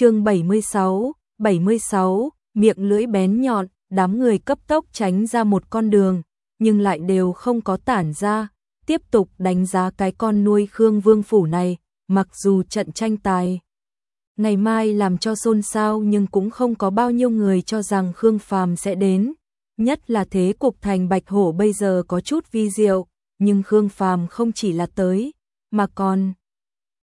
chương 76, 76, miệng lưỡi bén nhọn, đám người cấp tốc tránh ra một con đường, nhưng lại đều không có tản ra, tiếp tục đánh giá cái con nuôi Khương Vương Phủ này, mặc dù trận tranh tài. Ngày mai làm cho xôn xao nhưng cũng không có bao nhiêu người cho rằng Khương Phàm sẽ đến, nhất là thế cục thành Bạch Hổ bây giờ có chút vi diệu, nhưng Khương Phàm không chỉ là tới, mà còn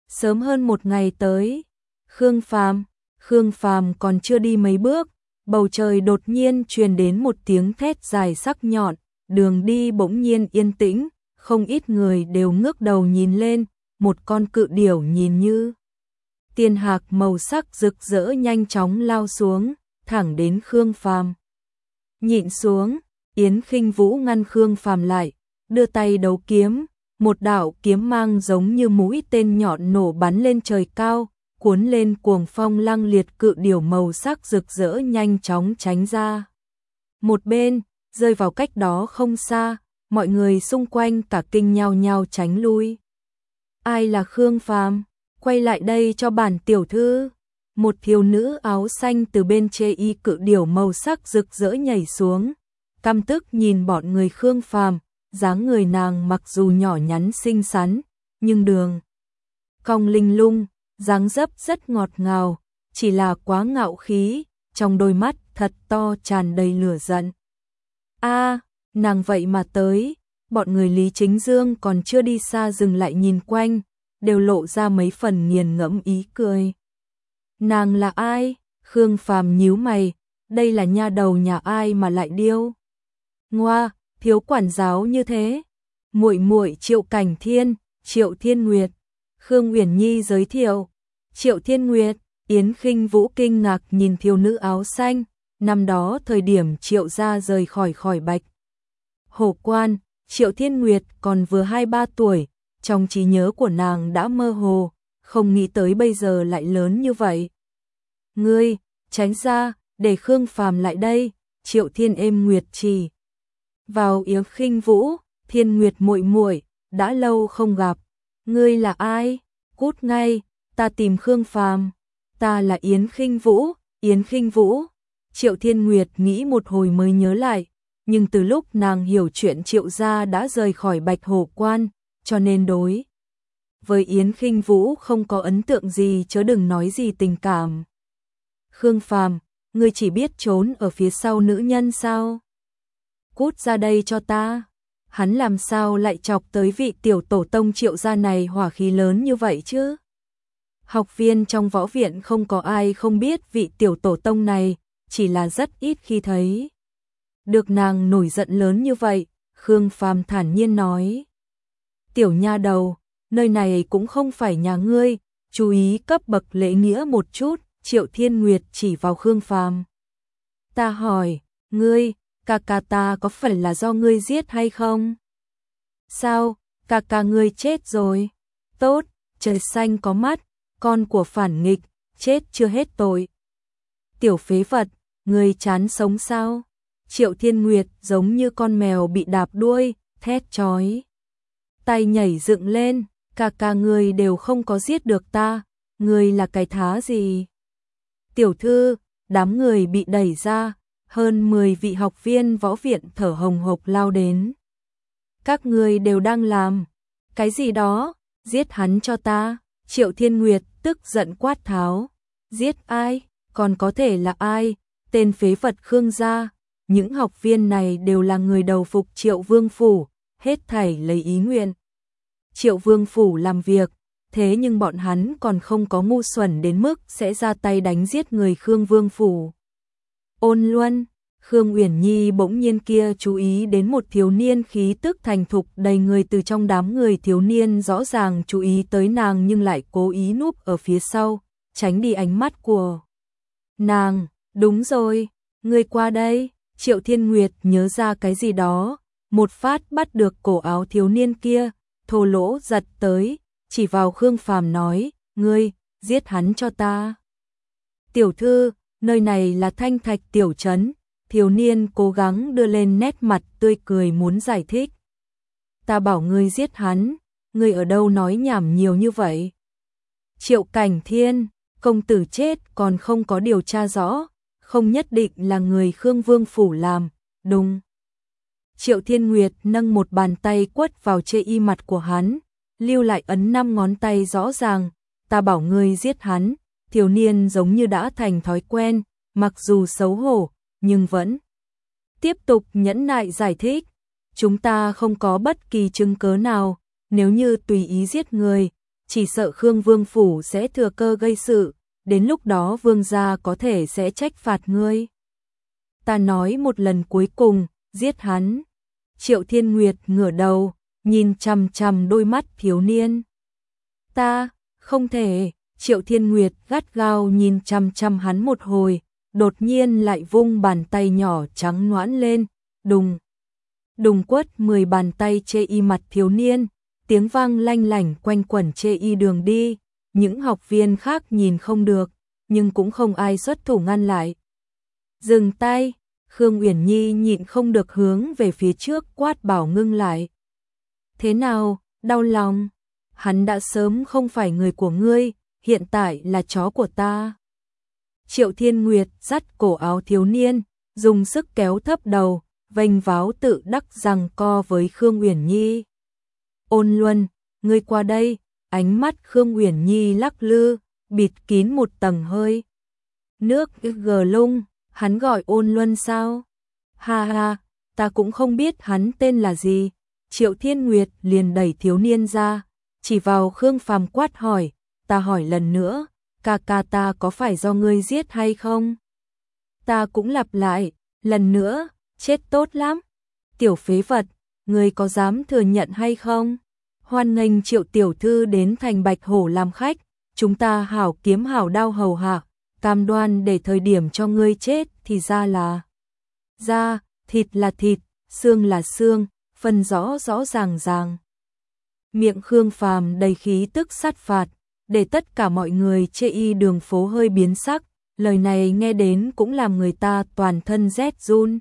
sớm hơn một ngày tới. Khương Phàm, Khương Phàm còn chưa đi mấy bước, bầu trời đột nhiên truyền đến một tiếng thét dài sắc nhọn, đường đi bỗng nhiên yên tĩnh, không ít người đều ngước đầu nhìn lên, một con cự điểu nhìn như tiên hạc màu sắc rực rỡ nhanh chóng lao xuống, thẳng đến Khương Phàm. Nhịn xuống, Yến Khinh Vũ ngăn Khương Phàm lại, đưa tay đấu kiếm, một đạo kiếm mang giống như mũi tên nhọn nổ bắn lên trời cao, cuốn lên cuồng phong lăng liệt cự điểu màu sắc rực rỡ nhanh chóng tránh ra. Một bên, rơi vào cách đó không xa, mọi người xung quanh cả kinh nhau nhau tránh lui. Ai là Khương Phàm? Quay lại đây cho bản tiểu thư. Một thiếu nữ áo xanh từ bên chê y cự điểu màu sắc rực rỡ nhảy xuống, căm tức nhìn bọn người Khương Phàm, dáng người nàng mặc dù nhỏ nhắn xinh xắn, nhưng đường cong linh lung, dáng dấp rất ngọt ngào, chỉ là quá ngạo khí, trong đôi mắt thật to tràn đầy lửa giận. A, nàng vậy mà tới, bọn người Lý Chính Dương còn chưa đi xa dừng lại nhìn quanh, đều lộ ra mấy phần nghiền ngẫm ý cười. Nàng là ai? Khương Phàm nhíu mày, đây là nha đầu nhà ai mà lại điêu? Ngoa, thiếu quản giáo như thế. Muội muội Triệu Cảnh Thiên, Triệu Thiên Nguyệt. Khương Uyển Nhi giới thiệu. Triệu Thiên Nguyệt, Yến Khinh Vũ kinh ngạc nhìn thiếu nữ áo xanh, năm đó thời điểm Triệu gia rời khỏi khỏi Bạch. Hổ quan, Triệu Thiên Nguyệt còn vừa 2-3 tuổi, trong trí nhớ của nàng đã mơ hồ, không nghĩ tới bây giờ lại lớn như vậy. Ngươi, tránh ra, để Khương Phàm lại đây, Triệu Thiên êm Nguyệt trì. Vào Yến Khinh Vũ, Thiên Nguyệt muội muội, đã lâu không gặp. Ngươi là ai? Cút ngay, ta tìm Khương Phàm. Ta là Yến Khinh Vũ, Yến Khinh Vũ. Triệu Thiên Nguyệt nghĩ một hồi mới nhớ lại, nhưng từ lúc nàng hiểu chuyện Triệu gia đã rời khỏi Bạch Hồ Quan, cho nên đối với Yến Khinh Vũ không có ấn tượng gì chớ đừng nói gì tình cảm. Khương Phàm, ngươi chỉ biết trốn ở phía sau nữ nhân sao? Cút ra đây cho ta. Hắn làm sao lại chọc tới vị tiểu tổ tông triệu gia này hỏa khí lớn như vậy chứ? Học viên trong võ viện không có ai không biết vị tiểu tổ tông này, chỉ là rất ít khi thấy. Được nàng nổi giận lớn như vậy, Khương Phàm thản nhiên nói. Tiểu nha đầu, nơi này cũng không phải nhà ngươi, chú ý cấp bậc lễ nghĩa một chút, Triệu Thiên Nguyệt chỉ vào Khương Phàm. Ta hỏi, ngươi, ca ca ta có phải là do ngươi giết hay không? Sao, ca ca ngươi chết rồi? Tốt, trời xanh có mắt, con của phản nghịch, chết chưa hết tội. Tiểu phế vật, ngươi chán sống sao? Triệu Thiên Nguyệt giống như con mèo bị đạp đuôi, thét chói. Tay nhảy dựng lên, cả cả người đều không có giết được ta, người là cái thá gì? Tiểu thư, đám người bị đẩy ra, hơn 10 vị học viên võ viện thở hồng hộc lao đến. Các người đều đang làm, cái gì đó, giết hắn cho ta, Triệu Thiên Nguyệt tức giận quát tháo. Giết ai, còn có thể là ai, tên phế vật Khương gia, những học viên này đều là người đầu phục Triệu Vương Phủ, hết thảy lấy ý nguyện. Triệu Vương Phủ làm việc, thế nhưng bọn hắn còn không có ngu xuẩn đến mức sẽ ra tay đánh giết người Khương Vương Phủ. Ôn Luân, Khương Uyển Nhi bỗng nhiên kia chú ý đến một thiếu niên khí tức thành thục đầy người từ trong đám người thiếu niên rõ ràng chú ý tới nàng nhưng lại cố ý núp ở phía sau, tránh đi ánh mắt của nàng. Đúng rồi, người qua đây, Triệu Thiên Nguyệt nhớ ra cái gì đó, một phát bắt được cổ áo thiếu niên kia, thô lỗ giật tới, chỉ vào Khương Phàm nói, ngươi, giết hắn cho ta. Tiểu thư, nơi này là thanh thạch tiểu trấn, thiếu niên cố gắng đưa lên nét mặt tươi cười muốn giải thích. Ta bảo ngươi giết hắn, ngươi ở đâu nói nhảm nhiều như vậy? Triệu cảnh thiên, công tử chết còn không có điều tra rõ, không nhất định là người Khương Vương Phủ làm, đúng. Triệu Thiên Nguyệt nâng một bàn tay quất vào chê y mặt của hắn, lưu lại ấn năm ngón tay rõ ràng, ta bảo ngươi giết hắn, thiếu niên giống như đã thành thói quen, mặc dù xấu hổ, nhưng vẫn tiếp tục nhẫn nại giải thích, chúng ta không có bất kỳ chứng cớ nào, nếu như tùy ý giết người, chỉ sợ Khương Vương Phủ sẽ thừa cơ gây sự, đến lúc đó Vương gia có thể sẽ trách phạt ngươi. Ta nói một lần cuối cùng, giết hắn. Triệu Thiên Nguyệt ngửa đầu, nhìn chằm chằm đôi mắt thiếu niên. Ta, không thể, Triệu Thiên Nguyệt gắt gao nhìn chăm chăm hắn một hồi, đột nhiên lại vung bàn tay nhỏ trắng noãn lên, đùng. Đùng quất 10 bàn tay chê y mặt thiếu niên, tiếng vang lanh lảnh quanh quẩn chê y đường đi, những học viên khác nhìn không được, nhưng cũng không ai xuất thủ ngăn lại. Dừng tay, Khương Uyển Nhi nhịn không được hướng về phía trước quát bảo ngưng lại. Thế nào, đau lòng? Hắn đã sớm không phải người của ngươi, hiện tại là chó của ta. Triệu Thiên Nguyệt dắt cổ áo thiếu niên, dùng sức kéo thấp đầu, vênh váo tự đắc rằng co với Khương Uyển Nhi. Ôn Luân, ngươi qua đây, ánh mắt Khương Uyển Nhi lắc lư, bịt kín một tầng hơi. Nước gờ lung, hắn gọi ôn luân sao? Ha ha, ta cũng không biết hắn tên là gì. Triệu Thiên Nguyệt liền đẩy thiếu niên ra, chỉ vào Khương Phàm quát hỏi, ta hỏi lần nữa, ca ca ta có phải do ngươi giết hay không? Ta cũng lặp lại, lần nữa, chết tốt lắm. Tiểu phế vật, ngươi có dám thừa nhận hay không? Hoan nghênh triệu tiểu thư đến thành Bạch Hổ làm khách, chúng ta hảo kiếm hảo đao hầu hạ, cam đoan để thời điểm cho ngươi chết thì ra là ra, thịt là thịt, xương là xương, phân rõ rõ ràng ràng. Miệng Khương Phàm đầy khí tức sát phạt, để tất cả mọi người chê y đường phố hơi biến sắc, lời này nghe đến cũng làm người ta toàn thân rét run.